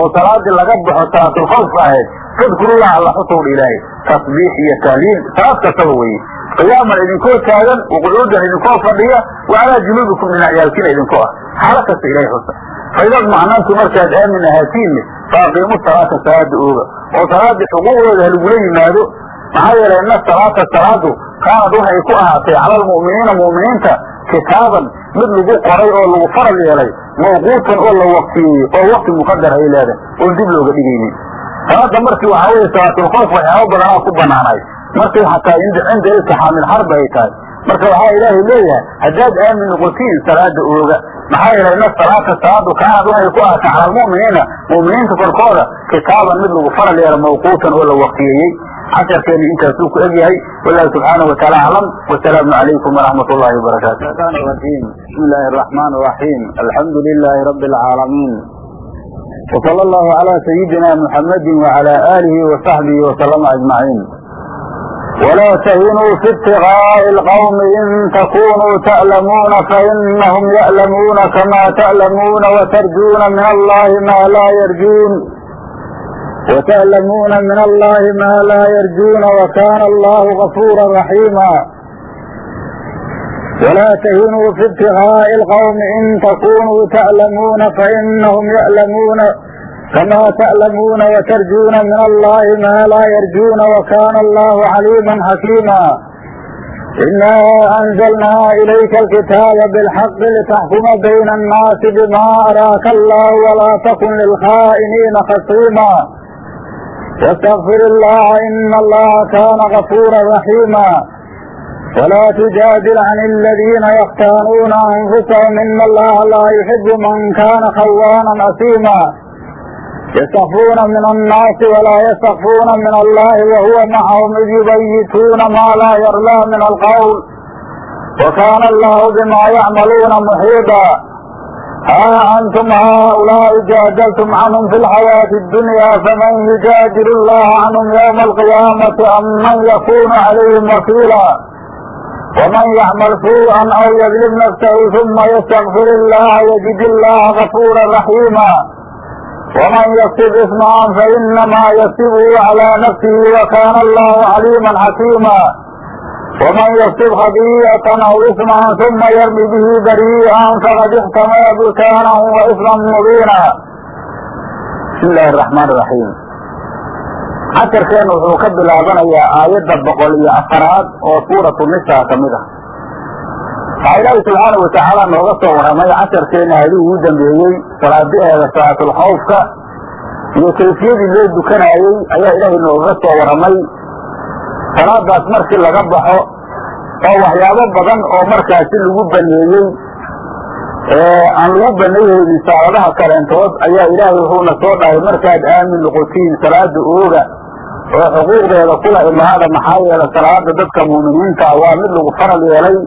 oo salaadii laga baxo salaatulkhawfka ahayd fadkurullaha alla xusowdha ilaahay tasbiix iyo tahliil salaad kastaba weye qiyaaman idinkoo taagan waqucuudan idinkoo fadhiya wa calaa junuubikum dhinacyaalkiina idinkoo ah. Xaalo kasta ilahay xusa. Faidad macnaantu markaad aamin ahaatiin faaqiimu salaata salaada ooga. Oo salaadii xuquuqdooda halagula yimaado maxaa yeelay ina salaata salaadu kaanad waxay ku ahaatay cala mu'miniinta kitaaban mid lagu qoray oo lagu faral yeelay mawquutan oo la waqtiyeeyey oo wakti muqadar ay leedahay oon dib looga dhigaynin. Salaada markii waxaa weeye salaatulkhoof waxyaaba badanaa ku banaanay markay xataa cinda iltixaamil xarbi ay tahay. Marka waxaa ilaahay leeyahay haddaad aamin noqotiin salaada ooga. Maxaa yeelay ina salaata salaadu kaanad waxay ku ahaatay cala mu'miniinta korkooda kitaaban mid lagu faral yeelo mawquutan oo la waqtiyeeyey xasharkeenu intaasuu ku egyahay wallahu subxaana wataala aclam wasalaamu calaykum waraxmat ullahi wabarakaatu bismi illaahi araxmaan raxiim alxamdu lilaahi rabbi alcaalamiin wsala allahu calaa sayidina muxamadin wacala aalihi wasaxbihi wasalama ajmaciin. Walaa tahinuu fi ibtiqaa'i alqawmi in takunuu ta'lamuuna fainahum ya'lamuuna kamaa ta'lamuuna watarjuuna min allahi maa laa yarjuun. وتعلمون من الله ما لا يرجون وكان الله غفورا رحيما ولا تهنوا في ابتغاء القوم إن تكونوا تعلمون فإنهم يعلمون كما تعلمون وترجون من الله ما لا يرجون وكان الله عليما حكيما إنا أنزلنا إليك الكتاب بالحق لتحكم بين الناس بما أراك الله ولا تكن للخائنين خصيما واستغفر الله إن الله كان غفورا رحيما ولا تجادل عن الذين يختانون أنفسهم إن الله لا يحب من كان خوانا أثيما يستخفون من الناس ولا يستخفون من الله وهو معهم إذ يبيتون ما لا يرلى من القول وكان الله بما ha antum haaulaai jaajaltum canhum fi lxayaati dunya faman yujaajilu llaha canhum ywma alqiyaamati am man yakunu calayhim wakiila waman yacmal suu'an aw yadlib nafsahu uma yastakfir illaha yajid illaha gafuura raxiima waman yaksib ismaan fainamaa yasibuhu calaa nafsihi wa kana allahu caliima xakiima waman yaksib khadiicatan aw isman uma yarmi bihi barii'an faqad ixtamala butaanan wa isman mubiina bismi illaahi araxmaan iraxiim casharkeennu wuxuu ka bilaabanayaa aayadda boqol iyo afaraad oo suuratu nisaa ka mid ah. Waxaa ilaahi subxaana watacaala nooga soo warramay casharkeenna haddii ugu dambeeyey salaadaheeda salaatul khawfka iyo kayfiyadii loo dukanaayey ayaa ilaahay nooga soo warramay salaadaas markii laga baxo oo waxyaabo badan oo markaasi lagu baneeyey aan lagu baneeyeynin saacadaha kaleentood ayaa ilaahay wuxuuna soo dhahay markaad aamin noqotiin salaada ooga oo xuquuqdeeda kula imaada maxaa yeele salaada dadka muuminiinta waa mid lagu faral yeelay.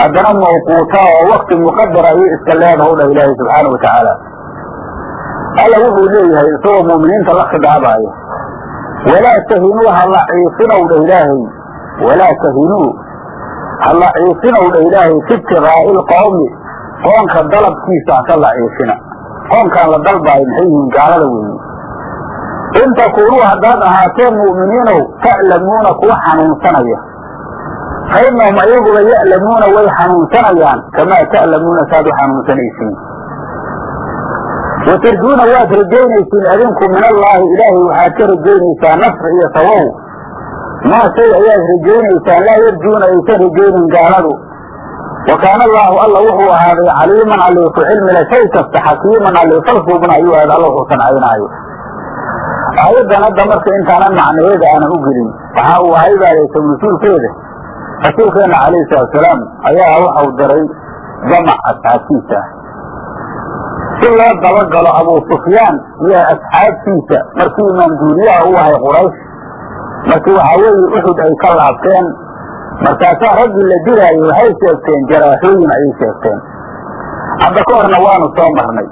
Haddana mawquuta oo wakti muqadar ayay iska dhah ilaahay subxaana wa tacaala. Alla wuxuu leeyahay isagoo muuminiinta la khidaabayo walaa tahinuu hala ciifinow dha ilaahay walaa tahinuu hala ciifinow dha ilaahay fi ibtiqaa'i ilqowmi qoonka dalabkiisa haka la qoonkaan la dalbaayo maxay yihiin gaalada weeye in takuunuu haddaad ahaateen mu'miniinow ta'lamuuna kuwa xanuunsanaya fa innahum ayaguba ya'lamuuna way xanuunsanayaan kamaa ta'lamuuna saad u xanuunsanaysiin watarjuuna waad rajaynaysiin adinku min allaahi ilaahay waxaad ka rajaynaysaa nasr iyo sawow maa shay ayaad rajaynaysaan laa yarjuuna aysan rajaynin gaaladu wa kaana allaahu alla wuxuu ahaaday caliiman allii ku cilmila shay kasta xakiiman allii falsuubna ayuu ahaad alla wuxuu sancaynaayo aayaddan hadda marka intaanan macnaheeda aanan u gelin waxa uu ahay baadaysa mas'uulkeeda rasuulkeena calayhi salaatusalaam ayaa waxau diray jamac asxaabtiisa si loo dabagalo abuu sufyaan iyo asxaabtiisa markii imaam u ahay quraysh markii waxaa weeye uxud ay ka laabteen markaasaa raggii la diraayo waxay sheegteen jaraaxooyin ayay sheegteen. Hadda ka horna waanu soo marnay.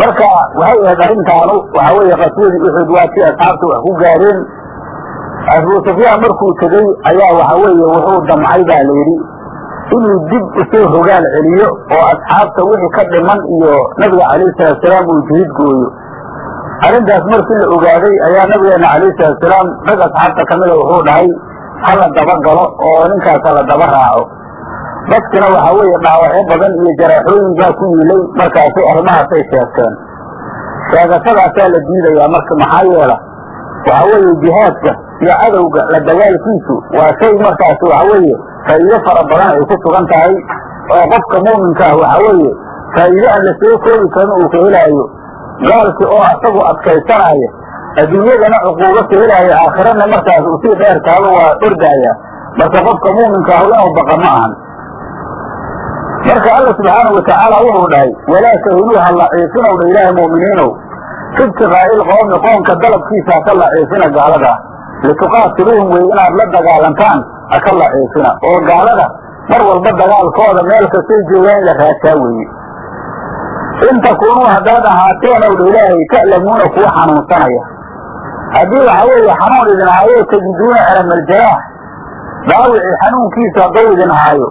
Marka waxay ahayd arrintaanu waxaa weeye qaswadii uxud waa tii asxaabta wax ku gaareen. Abuu sufyaan markuu tegey ayaa waxa weeye wuxuu damcay baa la yidhi inuu dib u soo rogaal celiyo oo asxaabta wixii ka dhiman iyo nabiga calayhi salaatusalaam uu jihid gooyo. Arrintaas markii la ogaaday ayaa nabigeena calayhi salaatusalaam rag asxaabta kamida wuxuu dhahay hala daba galo oo ninkaas hala daba raaco dadkina waxa weeye dhaawacyo badan iyo jaraaxooyin baa ku yiilay markaasay arrimahaasay sheegteen. Sheegatadaasaa la diidayaa marka maxaa yeela? Waxa weeye jihaadka iyo cadowga la dagaalkiisu waa shay markaas waxa weeye faa'iido fara badan ay ku sugan tahay oo qofka muuminka ah waxa weeye faa'iide aan la soo koobi karin uu ka helaayo gaalki oo asagu adkaysanaya adduunyadana cuquubo ka helaayo aakhirana markaas u sii dheer taaba waa ordaaya. Marka qofka muuminka ah inuu baqa ma ahan. Marka alla subxaanau watacaala wuxuu dhahay walaa tahinuu ha laciifinow dha ilaahi mu'miniinow fi ibtiqaa'i qowmi qoomka dalabkiisa haka laciifina gaalada. Lituqaatiluuhum wey inaad la dagaalantaan haka laciifina oo gaalada mar walba dagaalkooda meel kastay joogaan in la raadsaa weeye. In takuunuu haddaad ahaateen ow dha ilaahay ta'lamuuna kuwa xanuunsanaya. Haddii waxa weeye xanuun idin haayo tajiduuna alamaljaraax dhaawicii xanuunkiisa hadduu idin haayo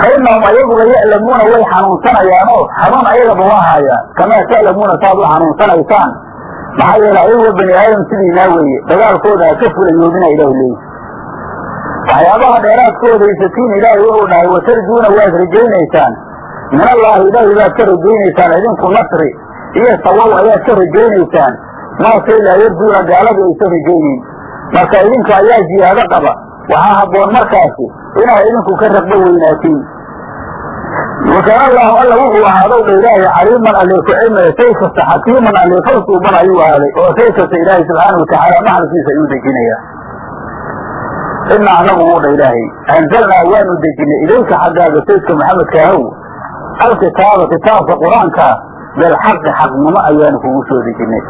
fa innahum ayaguba ya'lamuuna way xanuunsanayaanoo xanuun ayagaba waa haayaan. Kamaa ta'lamuuna saaad u xanuunsanaysaan? Maxaa yeele ayaguba bani aadam sidiinaa weeye. Dagaalkooda ha ka fulayoobina ilaah leeyi waxyaabaha dheeraadkooda haysatiin ilaahay wuxuu dhahay watarjuuna waad rajaynaysaan. Min allaahi ilaahay baad ka rajaynaysaan idinku nasri iyo sawow ayaad ka rajaynaysaan. Maa shay laa yarjuuna gaaladu aysan rajaynayn marka idinka ayaa ziyaado qaba. Waxaa habboon markaasi inaad idinku ka raqbo weynaatiin. Wakaana allaahu alla wuxuu ahaadow dha ilaahay caliiman allee ku cilmaya shay xakiiman allee falsuuban ayuu ahaaday oo shay ilaahay subxaana watacaala maxalkiisa ayuu dejinaya ina anagu wuu dha ilaahay anzalnaa waanu dejinay ilayka xaggaaga saydka maxamedka ahow alkitaaba kitaabka qur'aankaa bilxaqi xaqnimo ayaanu kugu soo dejinay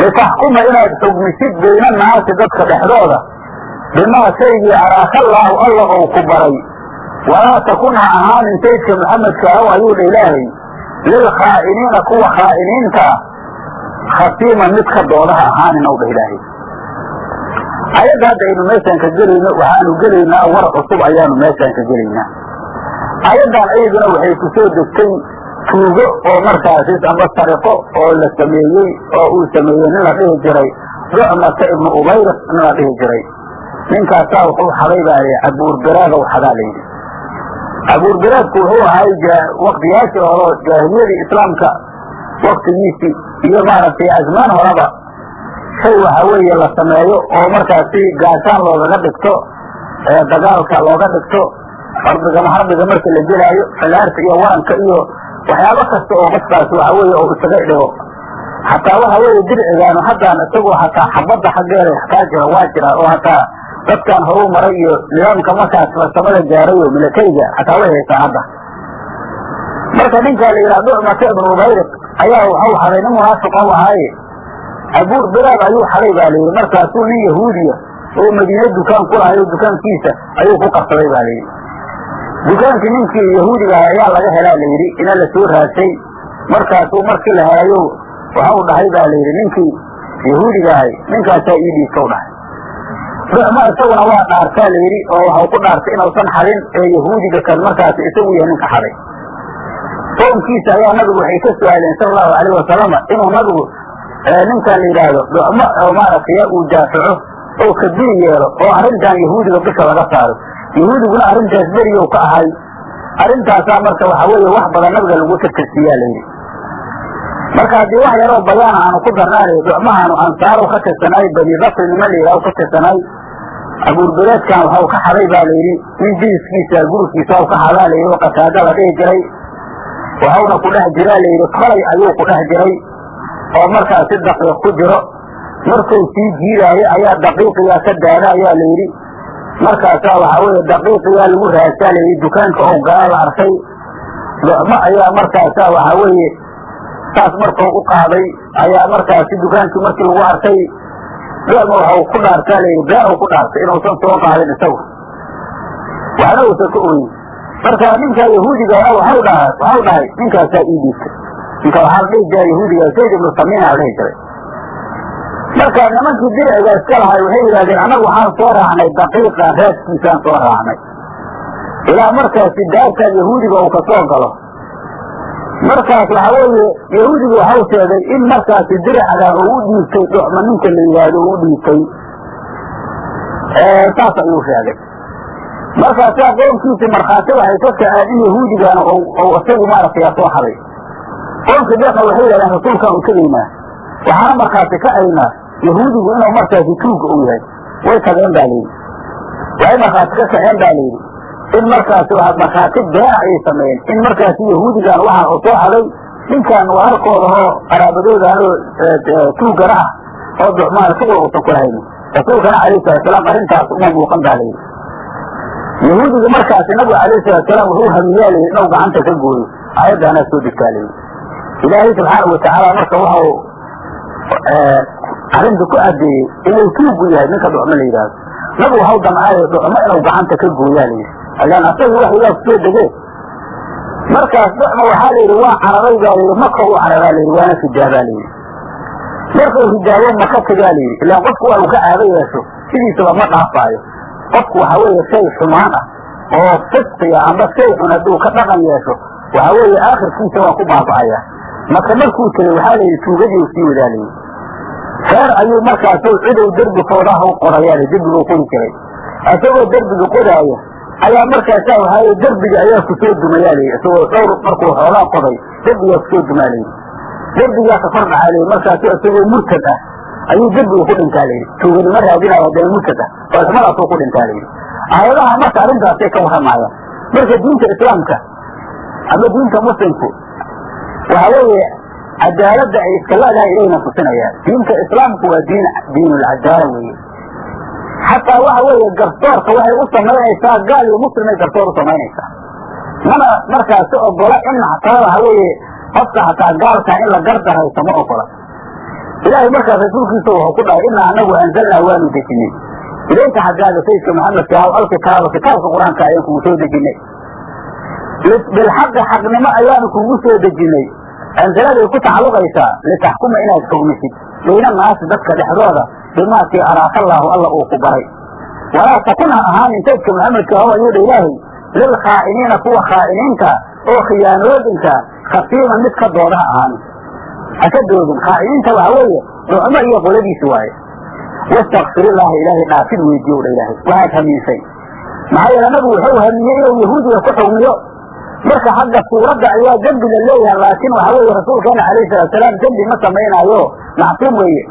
litaxkuma inaad xugmisid bayna naasi dadka dhexdooda bimaa shaygii araakallaahu alla ou ku baray walaa takun ha ahaanin saydka maxamedka ahow ayuu dha ilaahay lilkhaa'iniina kuwa khaa'iniinta khasiiman mid ka dooda ha ahaanin ow dha ilaahay ayadda hadda aynu meeshaan ka gelayno waxaanu gelaynaa war cusub ayaanu meeshaan ka gelaynaa ayaddan ayaduna waxay ku soo degtay tuugo oo markaasi amba sariqo oo la sameeyey oo uu sameeyey nin la dhihi jiray. Ducmata ibnu ubayriq nin la dhihi jiray. Ninkaasaa wuxuu xaday baa li cabuurbiraadow xadaa layidhi cabuurbiraadku wuxuu ahay waktiyaashii horo jaahiliyadii islaamka waktigiisii iyo maaragtay azmaan horeba shay waxa weeye la sameeyo oo markaasi gaashaan loogaga dhigto dagaalka looga dhigto harbiga harbiga marka la gelaayo filaarta iyo waranka iyo waxyaabo kasta oo qofkaas waxa weeye oo isaga dhigo hataa waxa weeye dircigaanu haddaan isagoo hataa xabadda xaggeeda kaa jira waa jira oo hataa dadkan horu maray iyo nidaamka markaas farsamada gaaray milatariga hataa way haysaan hadda. Marka ninkaa la yidhaha ducmata ibnu ubayriq ayaa waxau xaday nin munaafiq ou ahaaye abuur biraad ayuu xaday baa layidhi markaasuu nin yahuudiya oo madiine dukaan ku dukaankiisa ayuu ku qabsaday baa layidhi dukaankii ninkii yahuudiga ah ayaa laga helaa layidhi ina la soo raadsay markaasuu markii la helayo waxau dhahay baa layidhi ninkii yahuudiga ahay ninkaasaa ii dhiibtau dhahay. Ducmo isaguna waa dhaartaa layidhi oo waxau ku dhaartay inuusan xadin ee yahuudiga kan markaasi isagu yahay ninka xaday soomkiisa ayaa nabigu waxay ka su'aaleen sala allahu alayh wasalama inuu nabigu ninkan la yidhaahdo ducmo oo maaragtay uu daafaco oo kabiri yeelo oo arrintan yahuudiga bisha laga saaro. Yahuudiguna arrintaas beriyow ka ahay. Arrintaasaa marka waxa weeye wax badan nabiga lagu tirtirsiiyaa layidhi marka haddii wax yaroo bayaan aanu ku darnaanay ducmahaanu ansaarow ka tirsanay bani bakri nima la yidhaho ka tirsanay abuurbereedkan waxau ka xaday baa layidhi nin jiliskiisa gurikiisa ka xadaa layidhi oo qataada la dhihi jiray. Waxauna ku dhex jiraa layidhi kolay ayuu ku dhex jiray oo markaas si daqiiq ku jiro. Markuu sii jiidaayo ayaa daqiiqiyaa ka daada ayaa layidhi markaasaa waxaa weeye daqiiqiyaa lagu raadsaa layidhi dukaanka oo gala la arkay. Ducmo ayaa markaasaa waxaa weeye saas markuu u qaaday ayaa markaasi dukaankii markii lagu arkay ducma waxau ku dhaartaa layidhi u ku dhaartay inuusan soo qaadin isagu. Waxna uusan ka oyin marka ninkaa yahuudiga dhaha waxau dhahay ninkaasaa ii ninka waxaa la dhihi jiraa yahuudiga zayd ibnu samiina la dhihi jiray marka nimankii dirciga iska lahay waxay yidhahdeen annagu waxaan soo raacnay daqiiqa raadkiisaan soo raacnay ilaa markaasi daartaan yahuudiga uu ka soo galo markaas waxa weeye yahuudigu waxau sheegay in markaasi diracda uu u dhiibtay dhucma ninka la yidhaahdo uu u dhiibtay saas ayuu sheegay markaasaa qoomkiisi markhaati waxay ka kaceen in yahuudigana isagu maaragtay soo haday qoomka deeqa waxay yidhahdeen rasuulkaan u tegaynaa waxaana markhaati kacaynaa yahuudigu inuu markaasi tuugga u yahay. Way tageen baa layidhi. Waxay markhaati ka kaceen baa layidhi. In markaasi markhaati beena ayay sameeyeen in markaasi yahuudigan waxaa u soo haday ninkan waa halkooda oo qaraabadoodaanoo tuuggana ah oo ducmaan shuqul uusan ku lahaynin rasuulkana calayhi salatusalaam arrintaas uma muuqan baa layidhi. Yahuudiga markaasi nabiga calayhi salatusalaam wuxuu hamiyaa layidhi inuu gacanta ka gooyo. Aayaddaanaa soo degtaa layidhi ilaahay subxaana watacaala marka waxau arrinta ku adeeyey inuu tuugu yahay ninka dhucmo la yidhaahdo nabigu waxau damcaayo dhucmo inuu gacanta ka gooyaa layidhi alaan asaga wax ilaah ku soo degee markaas dhucma waxaa layidhi waa cararay baa layidhi maka u cararaa layidhi waana fijaabaa layidhi markuu hijaabo maka tagaa layidhi ilaan qofku waa uu ka caado yeesho sidiisaba ma dhaafaayo qofku waxa weeye shay xumaan ah oo fisqiya amba shay xun hadduu ka dhaqan yeesho waxa weeye aakhirkiisa waa ku baaba'aya maka markuu tegey waxaa layidhi tuugadii sii wadaa layidhi reer ayuu markaasu cidow derbi foodaha u qorayaa la derbiguu qori jiray. Isagoo derbiga qodaaya ayaa markaasaa waxaa derbiga ayaa dumayaa layidhi isagoo dhowr markuu xoogaa qoday derbigaa ku soo dumaa layidhi derbigaa ka kor dhacaa layidhi markaasu isagoo murtad ah ayuu derbiga ku dhintaa layidhi tuuganimo raadinaya haddana murtad ah oo xumadaasuu ku dhintaa layidhi aayadaha marka arrintaasay ka warramaayaan marka diinta islaamka ama diinta muslimku waxa weeye cadaaladda ay iska leedahay ilayna tusinayaan diinta islaamku waa diin diinulcadaala weeye. Xataa waxa weeye garsoorka waxay u samaynaysaa gaal iyo muslimay garsoor u samaynaysaa mana markaasi ogola in xataa waxa weeye qofka xataa gaalkaa in la gardarayso ma ogola. Ilaahay markaas rasuulkiisa wuxuu ku dhahay inaa anagu anzalnaa waanu dejinay. Ilayka xaggaaga sayidka maxamedka haw alkitaaba kitaabka qur'aanka ayaan kugu soo dejinay bilxaqi xaqnimo ayaanu kugu soo dejinay anzaladay ku tacalluqaysaa litaxkuma inaad xugmisid bayna naasi dadka dhexdooda bimaakii araaka allaahu alla uu ku baray walaa takun ha ahaanin saydka maxamedka how ayuu dha ilaahay lilkhaa'iniina kuwa khaa'iniinta oo khiyaanoodinka khasiiman mid ka dooda ha haka doodin khaa'iniinta waxa weeye dhucmo iyo qoladiisi waaye wastakfirillaaha ilaahay dhaafid weydiiyow dha ilaahay waxaad hamiisay maxaa yeele nabigu wuxuu hamiyey inuu yahuudiga ku xugmiyo marka xagga suuradda ayaa dembi la leeyahay laakiin waxa weeye rasuulkeena calayhi salaatusalaam dembi ma samaynaayo macsuum weeye.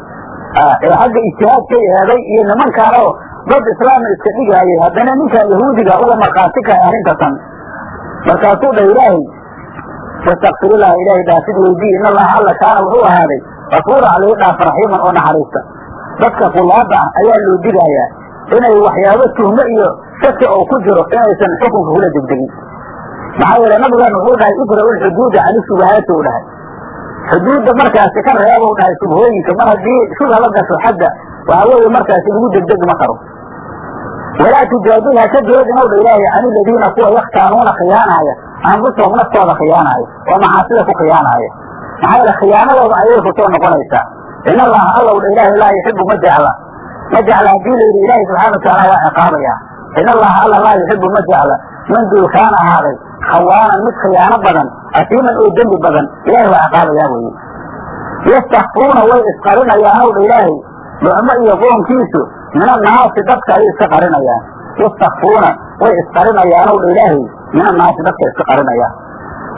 Ee xagga ijtihaadkay eeday iyo nimankaanoo dad islaama iska dhigaayay. Haddana ninkan yahuudiga uga markhaati kahay arrintatan markaasuu dha ilaahay wastakfirillaha ilaahay dhaafid weydii in allaha alla kaana wuxuu ahaaday gafuura alii dhaaf raxiiman oo naxariista. Dadka kulaada ah ayaa loo digaayaa inay waxyaabo tuhmo iyo shaki oo ku jiro inaysan xukunka kula degdegin maxaa yeele nabigan wuxuu dhahay idra'u lxuduuda cani shubahaati u dhahay. Xuduudda markaasi ka reeba u dhahay shubhooyinka mar haddii shubha la gasho xadda waxa weeye markaasi lagu degdegi ma karo. Walaa tujaadil ha ka doodin ow dha ilaahay can iladiina kuwa yakhtaanuuna khiyaanaaya anfusahum naftooda khiyaanaaya oo macaasida ku khiyaanaaya maxaa yeele khiyaanadooda ayay soo noqonaysaa. In allaha allow dha ilaahay laa yuxibu ma jecla. Ma jecla haddii la yidhi ilaahay subxana watacaala waa ciqaabaya. In allaha alla laa yuxibu ma jecla. Man duulkaana ahaaday khawaanan mid khiyaano badan asiiman oo dembi badan ilahay waa ciqaabayaa weeye yastakfuuna way isqarinayaan ow dha ilaahay dhucmo iyo qoonkiisu min annaasi dadka ayay iska qarinayaan yastakfuuna way isqarinayaan ow dha ilaahay min annaasi dadka iska qarinayaan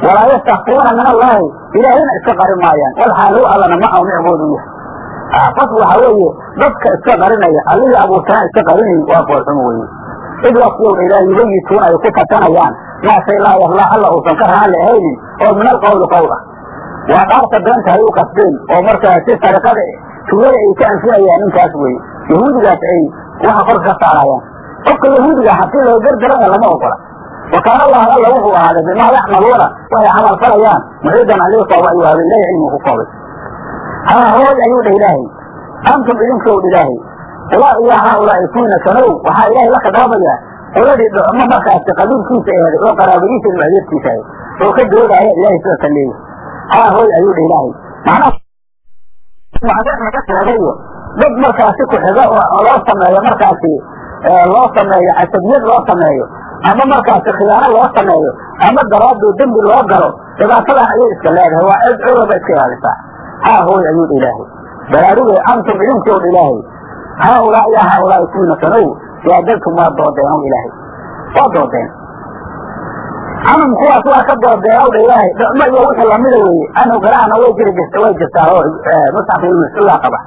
walaa yastakfuuna min allaahi ilaahayna iska qarin maayaan walxaalow allana ma awmicboodu yahay qof waxa weeye dadka iska qarinaya allihii abuurtana iska qarinayn waa foolxumo weeye cid waqtiyowdha ilaahay yubayituuna ay ku fatanayaan maa shay laa yahlaa uusan ka raalli ahaynin oo min alqawli qowl ah waa dhaarta beenta hay u qasbeen oo markaasi sariqada tuugada ay ka anfinayaan ninkaas weye yahuudigaas ay waxa korka ka saarayaan qofka yahuudiga haddii loo gardaraya lama ogola wa kaana allahu alla wuxuu ahaaday bimaa yacmaluuna waxay camal falayaan muxiidan alii kooba ayuu ahaaday ilahi cilmigu ku koobay haa hooy ayuu dhah ilaahay antum idinkow ilaahay ulaa iyo haa ulaa'i kuwina kanow waxaa ilaahay la khidaabayaa qoladii dhocmo markaasi qabiilkiisa eeday oo qaraabadiisa iyo adeerkiisa ahay oo ka doodaya ilaahay sida ka leeyahy haa hooy ayuu dhah ilaahay. Macnaha laga sheegayo dad markaasi ku xiga oo loo sameeyo markaasi loo sameeyo casabiyad loo sameeyo ama markaasi khiyaano loo sameeyo ama daraadoo dembi loo galo dhibaatadan ayay iska leedahay. Waa ceeb cudurba iska ilaalisaa. Haa hooy ayuu dha ilaahay. Baraarugay antum idinkow dha ilaahay. Haa ulaa yaa haa ulaa kuwiina sanow jaadaltum waa doodeenow ilaahay. Waa doodeen. Canum kuwaas waa ka doodeenow dha ilaahay. Dhicmo iyo wixii lamida weeye. Garaana way jiri jirta way jirtaa oo musxafka ibnu mascuudaa qaba.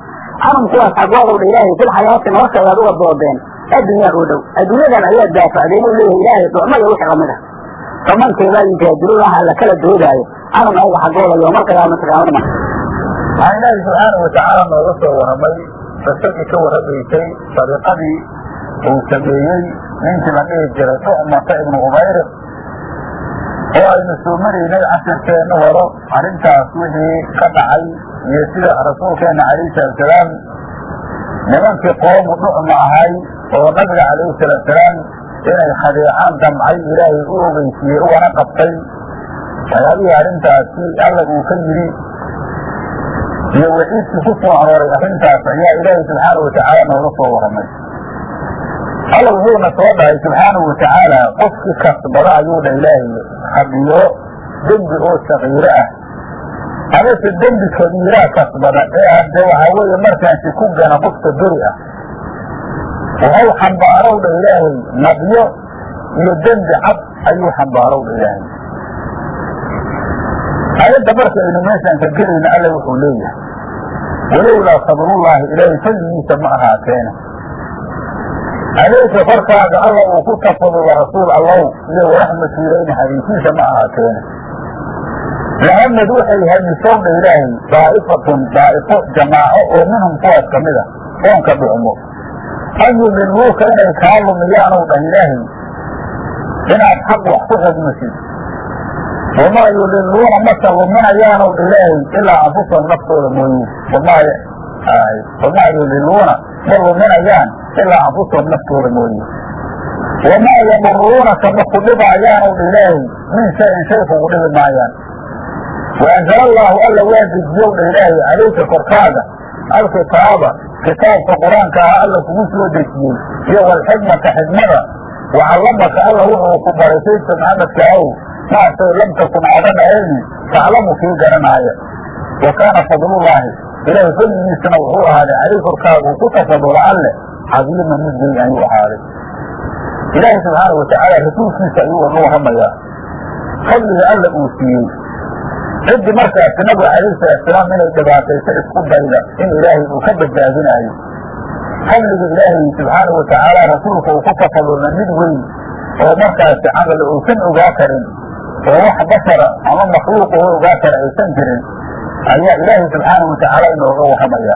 Canum kuwaas xagoodow dha ilaahay fil xayaati nolosha uga doodeen. Adduunyaa oo dhow. Adduunyadan ayaad daafacdeen u leeyahay ilaahay dhicmo iyo wixii la mid ah famankeebaa yujaadilullaha alla kala doodaayo. Canum ayaga xagooda yooma qiyaamati qiyaamada waxaa ilaahi subxaanau watacaala nooga soo warramay qisadii ka warramaysay dariiqadii uu sameeyey ninkii la dhihi jiray ducmata ibnu umayr oo aynu soo maraynay casirkeenna horo arrintaas wixii ka dhacay iyo sida rasuulkeenna calayhi salaatusalaam nimankii qoomu dhucma ahay oo nabiga calayhi salaatusalaam inay khadeecaan damcay ilaahay u ogeysiiyey ugana qabtay. Waxyaabihii arrintaasi alla uu ka yidhi iyo waciidkii ku soo arooray arrintaas ayaa ilaahay subxaanau watacaala nooga soo warramay alla wuxuuna soo dhahay subxaanau watacaala qofkii kasbada ayuu dha ilaahay khadiyo dembi oo sakiiro ah amase dembi kabiiraa kasbada ee hadde waxaa weeye markaasi ku gana qofka beri ah wuxuu xambaarow dha ilaahay nabyo iyo dembi cad ayuu xambaarow dha ilaahay ayadda marka aynu meeshaan ka gelayna alla wuxuu leeyahay walowlaa sabrullaahi ilaahay fadligiisa ma ahaateene alayka korkaaga alla uu ku tafadulo rasuul allow iyo waraxmatu ilayni xadiisiisa ma ahaateene lahamad waxay hamisowdha ilaahay daa'ifatun daa'ifo jamaaco oo minhum kuwaas ka mid a oonka dhucmo an yudiluuka inay kaa lumiyaanow dhah ilaahay. Inaad xaq wax ku xugmisid wamaa yudiluuna maka luminayaanow ilaahay ilaa anfusahum naftooda mooye. Wamaa yudiluuna ma luminayaan ilaa anfusahum naftooda mooye wamaa yamuruunaka ma ku dhibaayaanow ilaahay min shayin shay kugu dhibi maayaan waanzala allaahu alla waa dejiyow dha ilaahay calayka korkaaga alkitaaba kitaabka qur'aanka ah alla kugu soo dejiyey iyo walxikmata xikmada wacallamaka alla wuxuu ku baray saydka maxamedka aw maasay lam takun aadan ahayni taclamu kii garanaaya wa kaana fadlullaahi ilaahay fadligiisana wuxuu ahaaday calay korkaaga uu ku tafadula alle cadiiman mid weyn ayuu ahaaday ilaahay subxaana watacaala rasuulkiisa ayuu uga warramayaa fadliga alla uu siiyey ciddii markaasi nabiga calayhi salaatusalaam inay dhibaatayso isku dayda in ilaahay uu ka badbaadinaayo fadliga ilaahay subxaana watacaala rasuulka uu ku tafadulna mid weyn oo markaasi camal uusan ogaa karin oo wax bashara ama makhluuq oo ogaa kara aysan jirin ayaa ilaahay subxaana watacaala inooga warramaya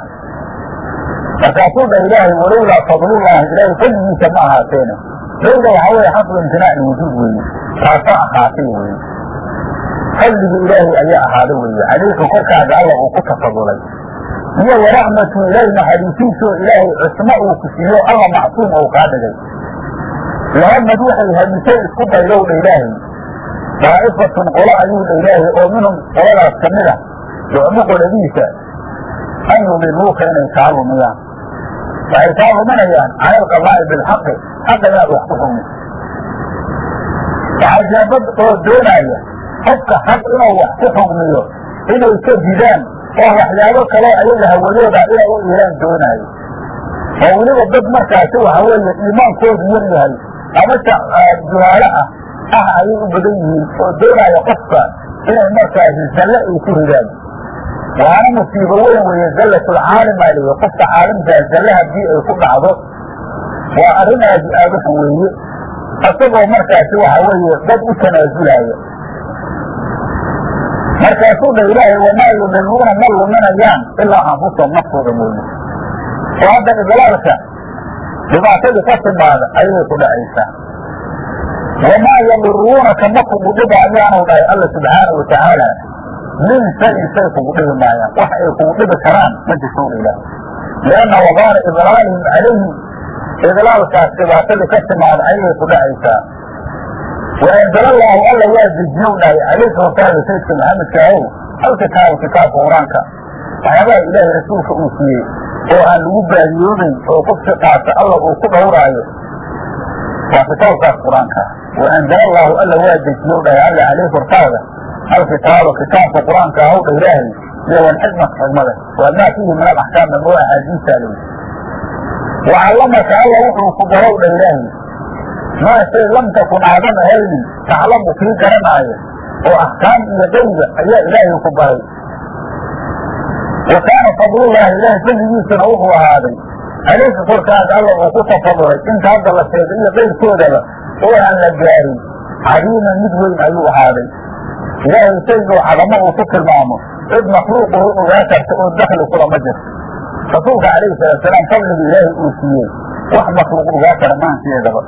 markaasuu dha ilaahay walowlaa fadlullaahi ilaahay fadligiisa ma ahaateene lowla waxaa weeye xasbu imtinaaci wujuud weeye. Taasaa ahaatay weye fadligi ilaahay ayaa ahaada weeye. Calayka korkaaga alla uu ku tafadulay. Iyo waraxmatu ilaahi naxariisiisoo ilaahay cusmo uu ku siiyo alla macsuum ou kaa dhigay. Lahamad waxay hamisay isku daydowdha ilaahay. Daa'ifatun qolo ayuu dha ilaahay oo minhum qoladaas ka mid a docmo qoladiisa an yudiluuka inay kaa lumiyaan waxay kaa luminayaan cala alqadaa'i bilxaqi xaqa inaad wax ku xugmi waxaa jaabad oo doonaya qofka xaq inuu wax ku xugmiyo inay ka didaan oo waxyaabo kaloo ayaga hawadooda inay u iilaan doonaayo oo weliba dad markaasi waxa weeye iimaankoodu yar yahay ama juhaalo ah ah ayay u badan yihiin oo doonaya qofka inay markaasi zalle ay ku ridaan waana musiibo weyn weeye zallatulcaalim aa lihi qofka caalimkaa zalle haddii ay ku dhacdo waa arrin aad aada xun weeye isagoo markaasi waxa weeye dad u tanaasulaaya markaasuu dha ilaahay wamaa yudiluuna ma luminayaan ilaa anfusahum naftooda mooye oo hadda idlaalka dhibaatadii ka timaada ayay ku dhacaysaa wamaa yaduruunaka ma kugu dhibaayaanu dhahay alla subxaanau watacaala shayin shay kugu dhibi maayaan wax ay kugu dhibi karaan ma jirto ilaah lianna wadaara idlaalihim calayhi idlaalkaas dhibaatadii ka timaada ayay ku dhacaysaa waanzala allaahu alla waa dejiyow dhahay calayka hortaaga saydka maxamedka ahow alkitaaba kitaabka qur'aanka waxyaabaha ilaahay rasuulka uu siiyey oo aan lagu baadiyoobayn oo qofki qaata alla uu ku dhowraayo waa kitaabkaas qur'aanka alkitaaba kitaabka qur'aanka hawdha ilaahay iyo walxikmata xikmada wamaa fiihi min alaxkaam oo axaadiisa ley wacallamaka alla wuxuu ku barow dha ilaahay maa shay lam takun aadan ahaynin taclamu kii garanaayo oo axkaam iyo qayga ayaa ilaahay ku baray wa kaana fadlullaahi ilaahay fadligiisuna wuxuu ahaaday alayka korkaas alla uu ku tafadulay inta hadda la sheegay iyo qayrkoodaba oo aan la gaarin cadiiman mid weyn ayuu ahaaday ilaahay shaygoo cadamo uu ku tilmaamo cid makhluuqahu ogaa karta oo dakli kulama jirto rasuulka calayhi salaatusalaam fadliga ilaahay uu siiyey wax makhluuq ogaa kara maankeedaba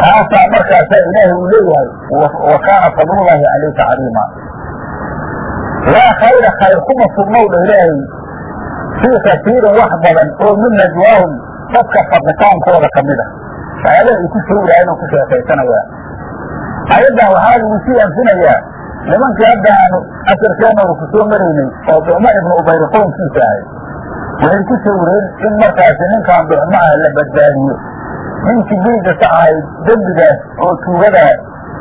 taasaa markaasaa ilaahay uu leeyahay wa kaana fadlullaahi calayka cadiima laa khayra khayr kuma sugnowdha ilaahay fii kasiirin wax badan oo min najwaahum dadka faditaankooda ka mid a waxyaalaha ay ku shawraayeen oo ku sheekaysanayaa ayaddan waxaa lagu sii anfinayaa nimankii hadda aanu asarkeenooda ku soo maraynay oo ducmo ibnu ubayr qownkiisa ahay. Waxay ku shawreen in markaasi ninkaan ducmo ah la badbaadiyo. Ninkii geyga ka ahayd dembigaas oo tuugadaas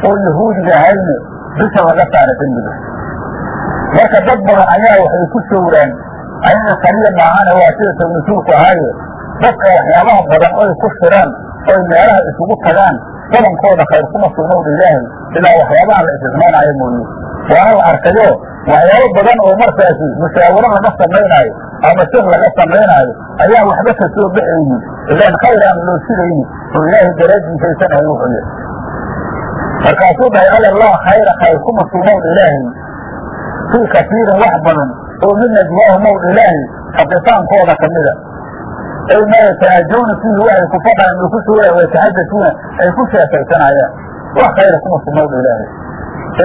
oo yahuudiga ahayne bisha laga saara dembiga. Marka dad badan ayaa waxay ku shawraan ayaga kaliya maahane waa sida sabnasuulku ahaaye. Dadka waxyaabaha badan oy ku shiraan oy meelaha isugu tagaan badankooda khayr kuma sugnowda ilaahay ilaa waxyaabaha la istismaynaayo mooye waana la arkayo waxyaabo badan oo markaasi mushaawaro laga samaynaayo ama sir laga samaynaayo ayaa waxba ka soo baxaynin ilaan khayr aan loo sidayni. Oo ilaahay daraadiisaysan ahay wuxuu yidhi. Markaasuu dhahay ala laa khayra khayr kuma sugnowda ilaahay fii kasiirin wax badan oo min najwaahu mowd ilaahi faqitaankooda ka mida ay ma yatahaajawna fiihi waxay ku fadhaan ay ku suura wayataxadasuuna ay ku sheekaysanayaan wax khayra kuma sugnowda ilaahay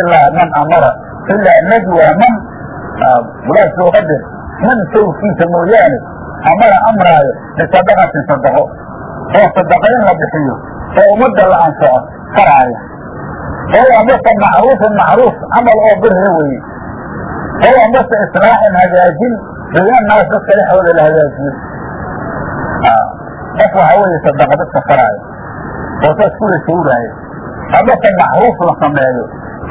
ilaa man amara ilaa najwa man soo qadir man sawkiisa mooyaane amara amraayo bisadaqatin sadaqo oo sadaqa in la bixiyo oo ummadda la anfaco faraaya oo amase macruufin macruuf camal oo birre weye oo amase islaaxin hagaajin baynaannaas dadka dhexooda la hagaajiyo qof waxaa weeye sadaqa dadka faraayo oo saas kula shawraayo amase macruuf la sameeyo.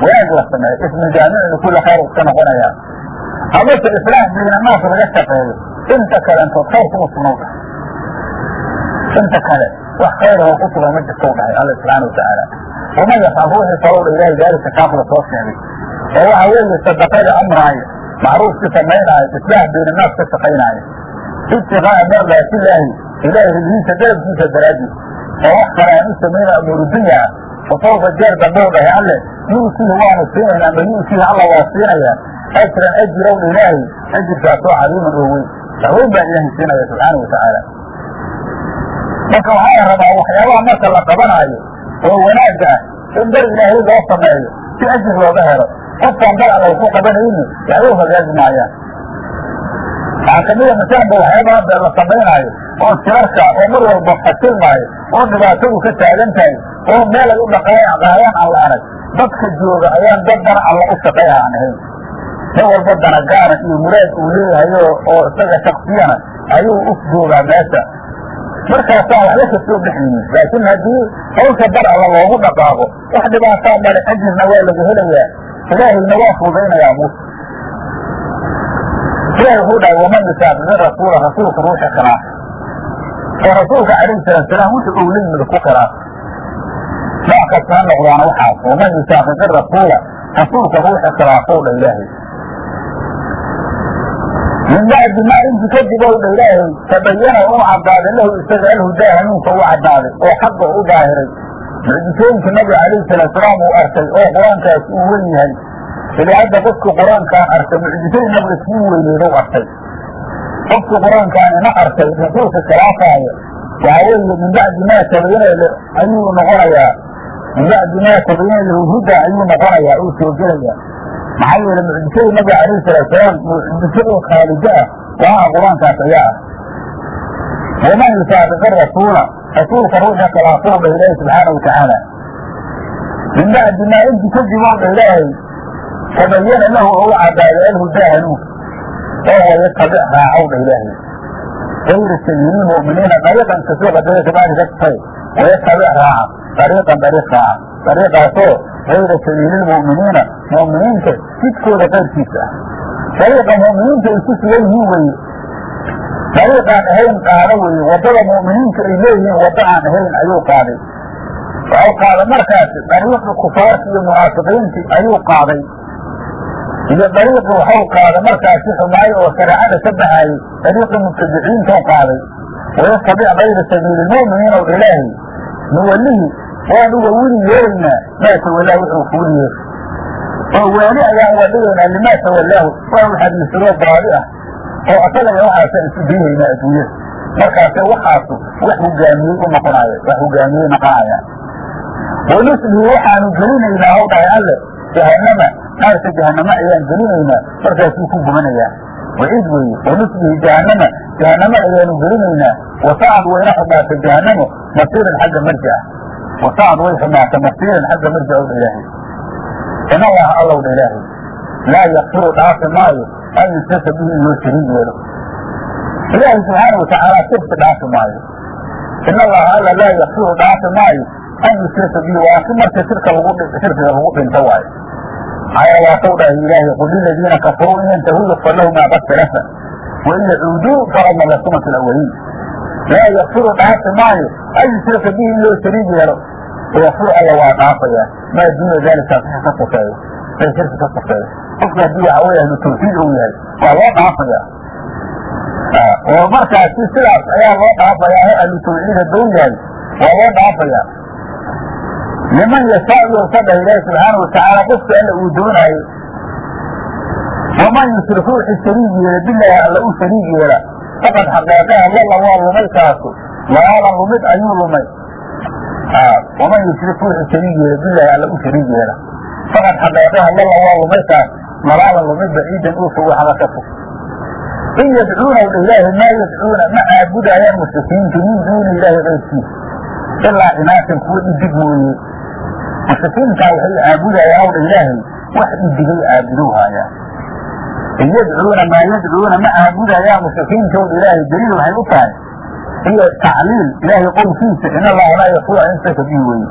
Wanaag la sameeyo. Ismu jaamicin kula khayr iska noqonaya. Amase islaax baynannaas laga shaqeeyo. Inta kalentood khayr kuma sugnow dhahay inta kale wax khayraho ku sugan ma jirtou dhahay alla subxaana watacaala waman yafcal ruuxii falowdha ilahay daalika kaaf soo sheegay oo waxa weeye sadaqada amraayo macruufki samaynaayo islaax baynannaas ka shaqaynaayo ibtiqaa'a mardaatilaahi ilaahay ridhiisa dalabkiisa daraaddiis oo wax kale aan u samayna amuuru dunya ah fasawfa jeer dambow dhahay alle yuutihi waanu siinaynaa ama yuutihi alla waa siinayaa ajran ajirowdha ilaahay ajirkaasoo cadiiman oo weyn waxweyn baa ilaahay siinaya subxaana watacaala marka waxaa rabaa waxyaabaha marka la qabanaayo oo wanaagga ah in dar ilaahay loo sameeyo si ajir looga helo qofkaan dar alla ku qabanayni waxba hagaagi maayaan waxaa kamida masalanba waxyaabaha hadda la samaynaayo oo sirarka oo mar walba fasilmaayo oo dhibaatadu ka taagan tahay oo meel ay u dhaqaayaan aan la arag. Dadka jooga ayaan dad dana alla u shaqeeya aan ahayn. Nin walba dana gaara iyo muraad uu leeyahay oo isaga shaksiyana ayuu u joogaa meesha. Markaasaan waxba ka soo bixaynin laakiin haddii hawsha dar alla loogu dhaqaaqo wax dhibaataa male ajirna waa laga helayaa. Ilaahayna waa fudaynayaa muuse ilahi wuxuu dhahay waman yusaaqiqi rasuula rasuulka ruuxa khilaafa oo rasuulka calayhi salaatusalaam wuxuu uu la yimid ku khilaafa nooc kasta ha noqdaana waxaas waman yusaaqiqi rasuula rasuulka ruuxa khilaafow dha ilaahay. Min bacdi maa inti kadib dha ilaahay tabayana uu cadaaday lahu isaga alhudaa hanuunka u cadaaday oo xaqa u daahiray mucjisooyinka nabiga calayhi salaatusalaam uu arkay oo qur'aankaas uu wen yahay ilaa hadda qofka qur'aankaan arkay mucjisadii nabiga sii weyneed u arkay qofka qur'aankaan ina arkay rasuulka khilaafaayo waxaa weeye min bacdi maa tabayana ayuu noqonayaa. Min bacdi maa tabayana lahu huda ayuu noqonayaa uu soo gelayaa. Maxaa yeele mucjisadii nabiga calayhi salaatusalaam mucjiso oo khaalija ah waaha qur'aankaas ayaa ah. Waman yusaaqiqi rasuula rasuulka ruuxa khilaafow dha ilaahi subxaana watacaala min bacdi maa inti kadib oo dha ilaahay tabayana lahu ou cadaaday alhudaa hanuunka oo wayatabic raacow dha ilaahay gayra sabiili lmu'miniina dariiqan ka soo qadara kabaari ka tufay wayatabic raaca dariiqan dariiq raaca dariiqaasoo gayra sabiili lmu'miniina mu'miniinta jidkooda qayrkiisa ah dariiqa mu'miniinta ay ku sugan yihiin weeye dariiqaan ahayn qaado weeye waddada mu'miniinta ay leeyihiin wadda aan ahayn ayuu qaaday waxau qaaday markaasi dariiqi iyo dariiqi waxau qaaday markaasi xumaayo oo shareecada ka baxaayey dariiqii mubtadiciintou qaaday wayastabic kayra sabiili lmu'miniina o ilaahi nuwalihi waan uga weli yeelaynaa maa tawalaa wuxuu kuuli yeesha oo waali ayaan uga dhigaynaa limaa tawallaahu waa u xadiisadoo baadi ah oo asagaya waxaasaan isu daynaynaa adduunyada markaase waxaasu wax hogaamiyey u noqonaayo wax hogaamiyey noqonaya wanuslihi waxaanu gelinaynaa haw dhahay alle jahanama naarta jahanama ayaan gelinaynaa markaasuu ku gubanayaa waciid weeye wanuslihi jahanama jahanama ayaanu gelinaynaa wasacad wayna xumaata jahanamo masiiran xagga marjica wasacad way xumaata masiiran xagga marjica owdha ilaahay in allaha allowdha ilaahay laa yakfiru dhaafi maayo an yusraka bihi loo shariig yeelo ilaahay subxaana watacaala sirka dhaafi maayo in allaha alla laa yakfiru dhaafi maayo an yusraka bihi waa marka shirkiga lagu dhinto waayo maxaa waatau dhahay ilaahay qul liladiina kafaruu in yantahuu yakfar lahu maa qad salafa wain yacuuduu faqad magasumatu lawaliin laa yakfiru dhaafi maayo an yusraka bihi in loo shariig yeelo wayakfir alla waa dhaafayaa maa duuna daalika wixii ka sokeeyo say shirki ka sokeeyo qofka haddii waxa wey ahlu tawxiid uu yahay waa loo dhaafayaa oo markaasi sidaas ayaa loo dhaafayaa ahlu tawxiid hadduu yahay waa loo dhaafayaa liman yashaa iyousa dhah ilaahi subxaana watacaala qofka alla uu doonaayo waman yushrik ruuxi shariig yeela bilaahi alla u shariig yeela. Faqad xaqeeqaha lalla waa lumay kaasu walaalan lumid ayuu lumay. Waman yushrik ruuxi shariig yeela bilaahi alla u shariig yeela. Faqad xaqeeqaha lalla waa lumay kaas malaalan lumid baciidan uu xaga ka fog. In yadcuuna ilaahi maa yadcuuna ma caabudayaan mushrikiintu min duuni ilaahi kayrkiisa ilaa inaasan kuwa idig mooye mushrikiintaa waxay caabudayaan ow dha ilaahay wax idigay caabudow haayaan in yadcuuna maa yadcuuna ma caabudayaan dha ilaahay daliil waxay u tahay iyo tacliil ilaahay qowlkiisa in allaha laa yakfuru an yushraka bihi weye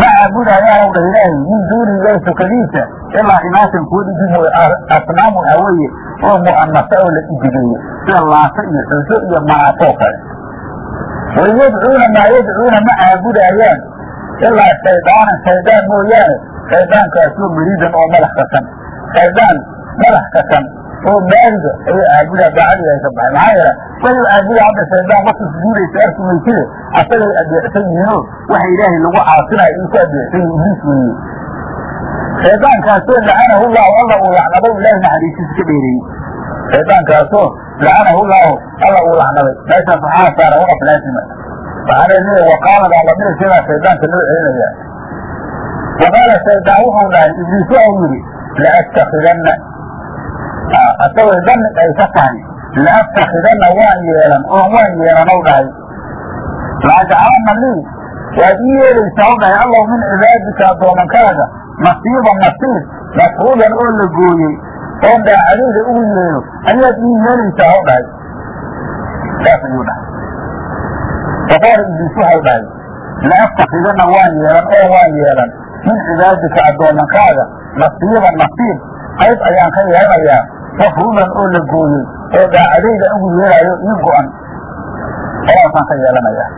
ma caabudayaan ow dha ilaahay min duuni ilaahi sokadiisa ilaa inaasan kuwa idig mooye asnaamun ah weye oo mu'anasa oo la idigeeyo sida laata iyo xuso wain yadcuuna maa yadcuuna ma caabudayaan ilaa shaydaanan shaydaan mooyaane shaydaankaasoo mariidan oo madax kasan shaydaan madax kasan oo maariga ayay caabudaa daacadii ay ka baxay maxaa yeele way caabuda hadda shaydaan marka sujuudaysa arki mayside asagay adeecsan yihiinoo waxa ilaahay lagu caasinayo ay ku adeecsan yihiin ibliis weeye shaydaankaasoo lacanahu llahu alla uu lacnado ilaahay naxariisiisa ka dheereeyey shaydaankaasoo lacanahu llahu alla uu lacnaday meeshaas waxaa saara waqaf laasima waxaana leeya waqaaladaa lamirashadaa shaydaanka loo celinaya. Waqaala shaydaan wuxuu dhahay ibliis waxau yidhi laastakhidanna asagoo dani ay ka tahay laastakhidanna waan yeelan oo waan yeelanow dhahay. Laajcalanna lii waad ii yeelaysaa u dhahay allahu min cibaadika addoomankaaga nasiiban nasiib mafcuulan oo la gooyey oon daacadeyda ugu yeelo ayaad ii yeelaysaa u dhahay saas ayuu dhahay waqaala ibliis waxau dhahay laastakhidanna waan yeelan oo waan yeelan min cibaadika addoomankaaga nasiiban nasiib qayb ayaan ka yeelanayaa mafruulan oo la gooyey oo daacadayda ugu yeelaayo ii go-an olaasaan ka yeelanayaa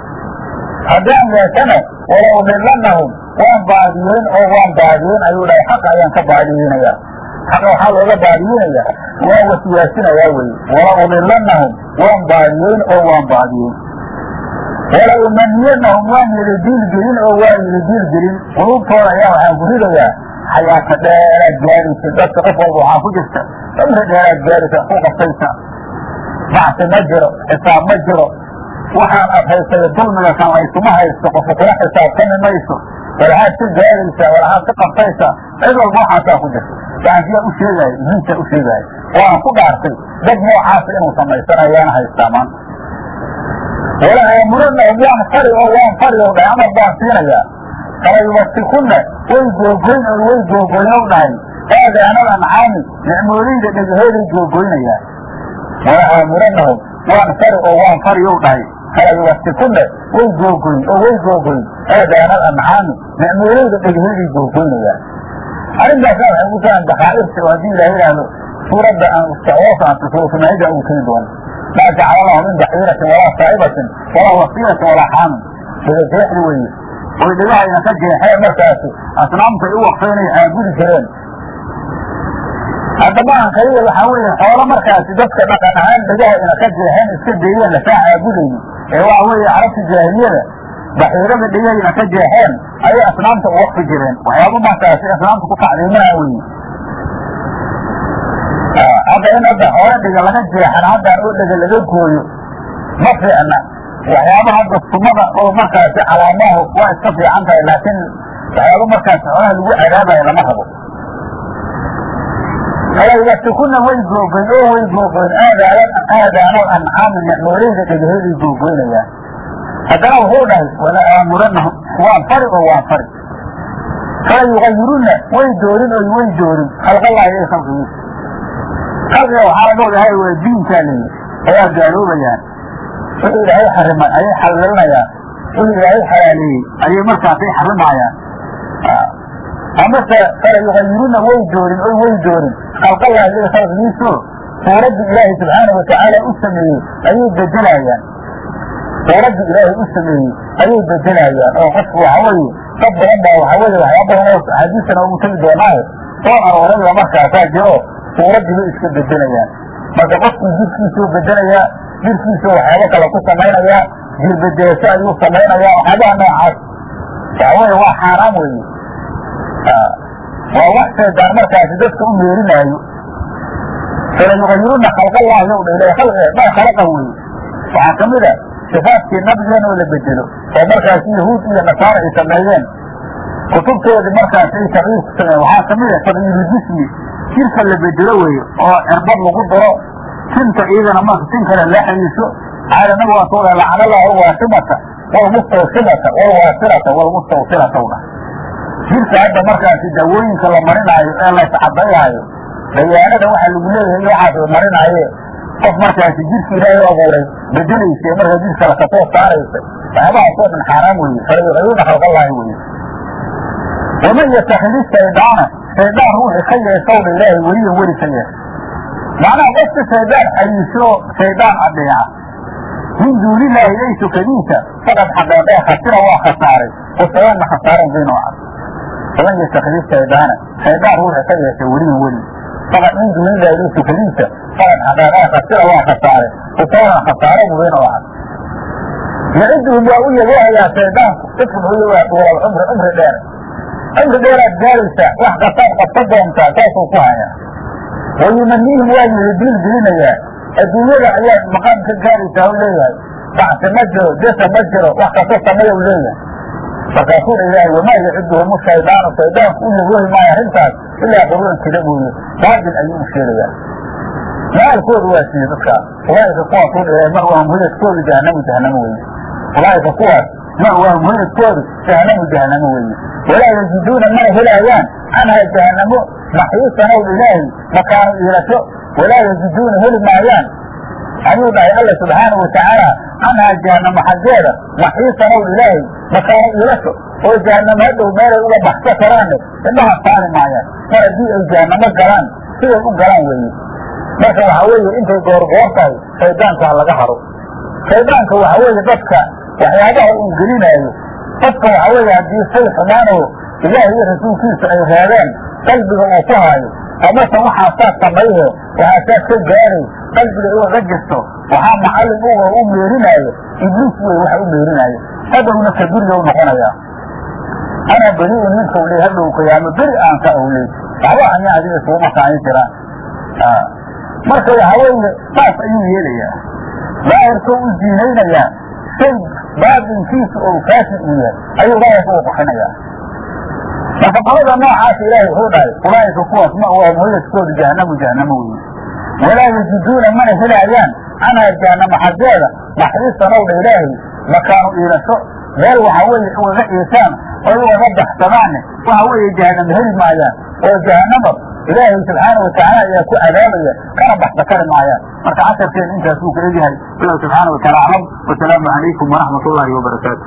haddaan yeeshana wala udilannahum waan baadiyeyn oo waan baadiyeyn ayuu dhahay xaqa ayaan ka baadiyeynayaa xaqa waxaa looga baadiyeynayaa waan wasiyaasinayaa weye wala udilannahum waan baadiyeyn oo waan baadiyeyn wala umaniyannahum waan yili diilgelin oo waan yili diilgelin quluubtooda ayaa waxaan ku ridayaa xayaata dheeraad gaaraysa dadka qof walba waxaa ku jirta. Cumri dheeraad gaaraysa ku qabtaysa bacsi ma jiro xisaab ma jiro. Waxaan ad haysay dulmiga kan laysuma haysto qofka kula xisaabtami mayso walaxaad ka gaaraysaa walaxaad ka qabtaysaa cid walba waxaasaa ku jirta gacansiyaa u sheegaayo ibliisaa u sheegaayo waana ku dhaartay. Dad noocaasa inuu samaysanayo waana haystaa maanta wala aamuranahum waan fari oo waan fari ow dhahay amar baan siinayaa kala yubasikunna way googoyn oo way googoyn ow dhahay aadaanal ancaami nicmooleyda dhegahooday googoynayaa wala aamuranahum waan fari oo waan fari ow dhahay kala yuwasikune way googoyn oo way googoyn aadaanal ancaami ma'muuleyda dhegahedii googoynayaan arrintaasna waxay ku tahan dakhaa'irta oo haddii ilaah yidhaahdo suuradda aan socdoosaanta suuratumaayida ugu tegi doono maa jacala lahu min baxiiratin walaa saa'ibatin walaa wasiilatin walaa xaamin sida jeexdi weeye oy dhegahayna ka jeexeen markaasi asnaamtay u waqfeen caabudi jireen haddaba aan kaliya waxaa weeye xoolo markaasi dadka dhaqan ahaan dhegahayna ka jeexeen iska deeyeen lasaa caabudayni ee waxa weeye carabta jaahiliyada baxiirada dhegahayna ka jeexeen ayay asnaamta u waqfi jireen waxyaaba markaasi asnaamta ku tacliimanaa weye hadda in hadda xoolo dhega laga jeexan haddaan oo dhega laga gooyo ma fiicna. Waxyaaba hadda oo markaasi calaamahu waa iska fiican tahay laakiin waxyaaba markaasi xoolaha lagu cadaabayo lama rabo falaybasikuna way googoyn oo way googoyn aadaan aadaanal ancaami ma'muuleyda dhegahedii googoynayaan haddana wuxuu dhahay wala aamuranahum waan fari oo waan fari fala yugayiruna way doorin oo way doorin khalqallaahi ee khalqigiisa khalqiga waxaa laga wadahay waa diinkaa leeyi ayaa gaaloobayaan wuxuu ilaahay xarimay ayay xalilinayaan wuxuu ilaahay xalaaleeyey ayay markaasay xarimaayaan amase fala yugayiruna way doorin oy way doorin ee khalqigiiso suuraddii ilaahay subxaana watacaala u sameeyey ayay bedelayaan suuraddii ilaahay u sameeyey ayay bedelayaan oo qofku waxa weeye dad badan baa waxa weye waxyaa badan oo axaadiisana ugu tegi doonaaye soo aroorayba markaasaa jiro suuraddii iska bedelayaan marka qofkii jirkiisuu bedelayaa jirkiisu waxyaabo kale ku samaynayaa jirbedeesho ayuu samaynayaa waxyaabaha noocaas. Waxa weye waa xaaraam weeye waa wax shaydaan markaasi dadka u meerinaayo. Fala yugayiruna khalqallaahi ow dha ilahay maa khalaqa weye waxaa ka mid a sifaadkii nabigeena oo la bedelo oo markaasi yahuud iyo nasaara ay sameeyeen. Kutubtoodii markaasi ay taqyiir ku sameeyeen. Waxaa ka mid a taqyiiru jismi jirka la bedelo weeye oo cirbad lagu daro tinta iyagana marka tin kale la xiriisho caalanaga waa soo lacnallah alwaasimata walmustawsimata walwaasirata walmustawsilata u dhah jirka hadda markaasi daawooyinka la marinaayo ee la iscadayaayo dayaanada waxaa lagu leeyahay waxaas la marinaaye qof markaasi jirka ilaahay abuuray bedelaysa markaa jirka la ka soo saaraysa waxyaabahaasoo dhan xaaraam weeye falayuqayuna khalqallaahi weye waman yatakidi shaydaana shaydaan ruuxi ka yeeshowdha ilaahay weliyan weli ka yeesha macnaha qofka shaydaan xariisho shaydaan adeeca min duunilaahi ay sukadiisa faqad xaqeeqee khasira waa khasaaray. Kusayaanna khasaaren bay noocas waman yatakidi shaydaana shaydaan ruuxi ka yeesha weliyan weli faqad min duunilaahi ay sukadiisa faqad xaqeeqee khasira waa khasaaray kusayaanna khasaaren bay noocas yaciduhum waa u yagoohayaa shaydaanku ifun u yagaa duulal cumri cumri dheer cumri dheeraad gaaraysaa wax kastaad qabta doontaa saasuu ku hayaa wayumaniihim waa yidiil gelinayaa adduunyada ayaad maqaam ka gaaraysaa u leeyahay bacsi ma jiro desa ma jiro wax kasta leeyahay markaasuu ilaahay wamaa yaciduhum shaydaanu shaydaanku u yagoohi maayo arrintaas. Ilaa quruuran kida buuye baadil ayuu u sheegayaa maalkoodu waa siiye dadkaas ulaaika kuwaasuu dha ilaahay mar waa muhidadkoodu jahanamu jahanamo weye ulaaika kuwaas ma waa muhidadkoodu jahanamu jahanamo weeye. Walaa yajiduuna mana helaayaan canhaa jahanamo maxiisan ow ilaahi iilasho walaa yajiduuna heli maayaan ayuu dhahay alla subxaanau watacaala canhaa jahanamo xaggeeda maxiisan ow ilaahi makaanu iilasho oo jahanamo hadhow meelay uga baxso karaanne indhaha saari maayaan mar haddii ay jahanamo galaan siday u galaan weeye marka waxaa weeye intay goorgoor tahay shaydaanka ha laga haro shaydaanka waxaa weeye dadka waxyaabaha uu gelinaayo qofka waxaa weeye haddii say xumaanoo ilaahi iyo rasuulkiisa ay reebeen qalbiga uu ku haayo amase waxaasaad samayhe waxaasaad ka gaaray qalbiga ugaga jirto waxaa macallin uga u meerinaayo ibliis wey waxa u meerinaayo hadhowna kabiriga u noqonayaa ana beri'un minka u ley hadhow qiyaamo beri aan ka awley waxba anya adiga suuma kaayin jiraan. Marka waxaa weeye saas ayuu yeelayaa. Daahirkoo u ziinaynayaa shay baatinkiisa oo faasid uu yahay ayuu daahirka u qurxinayaa marka qolada noocaas ilaahay wuxuu dhahay ulaaika kuwaas ma waa muhidadkoodu jahanamu jahanamo weye walaa yajiduuna mana helaayaan canhaa jahanamo xaggeeda maxriisan ow dha ilaahay makaanu iilasho. Meel waxa weeye ugaga iisaan oy ugaga baxsadaanne waxa weeye jahanamo heli maayaan oo jahanamo ilaahay subxaana watacaala ayaa ku cadaabaya kana baxsa kari maayaan. Marka casharkeen intaasuu ka egyahay wallahu subxaana wataala aclam. Wasalaamu calaykum waraxmat ullahi wabarakaatu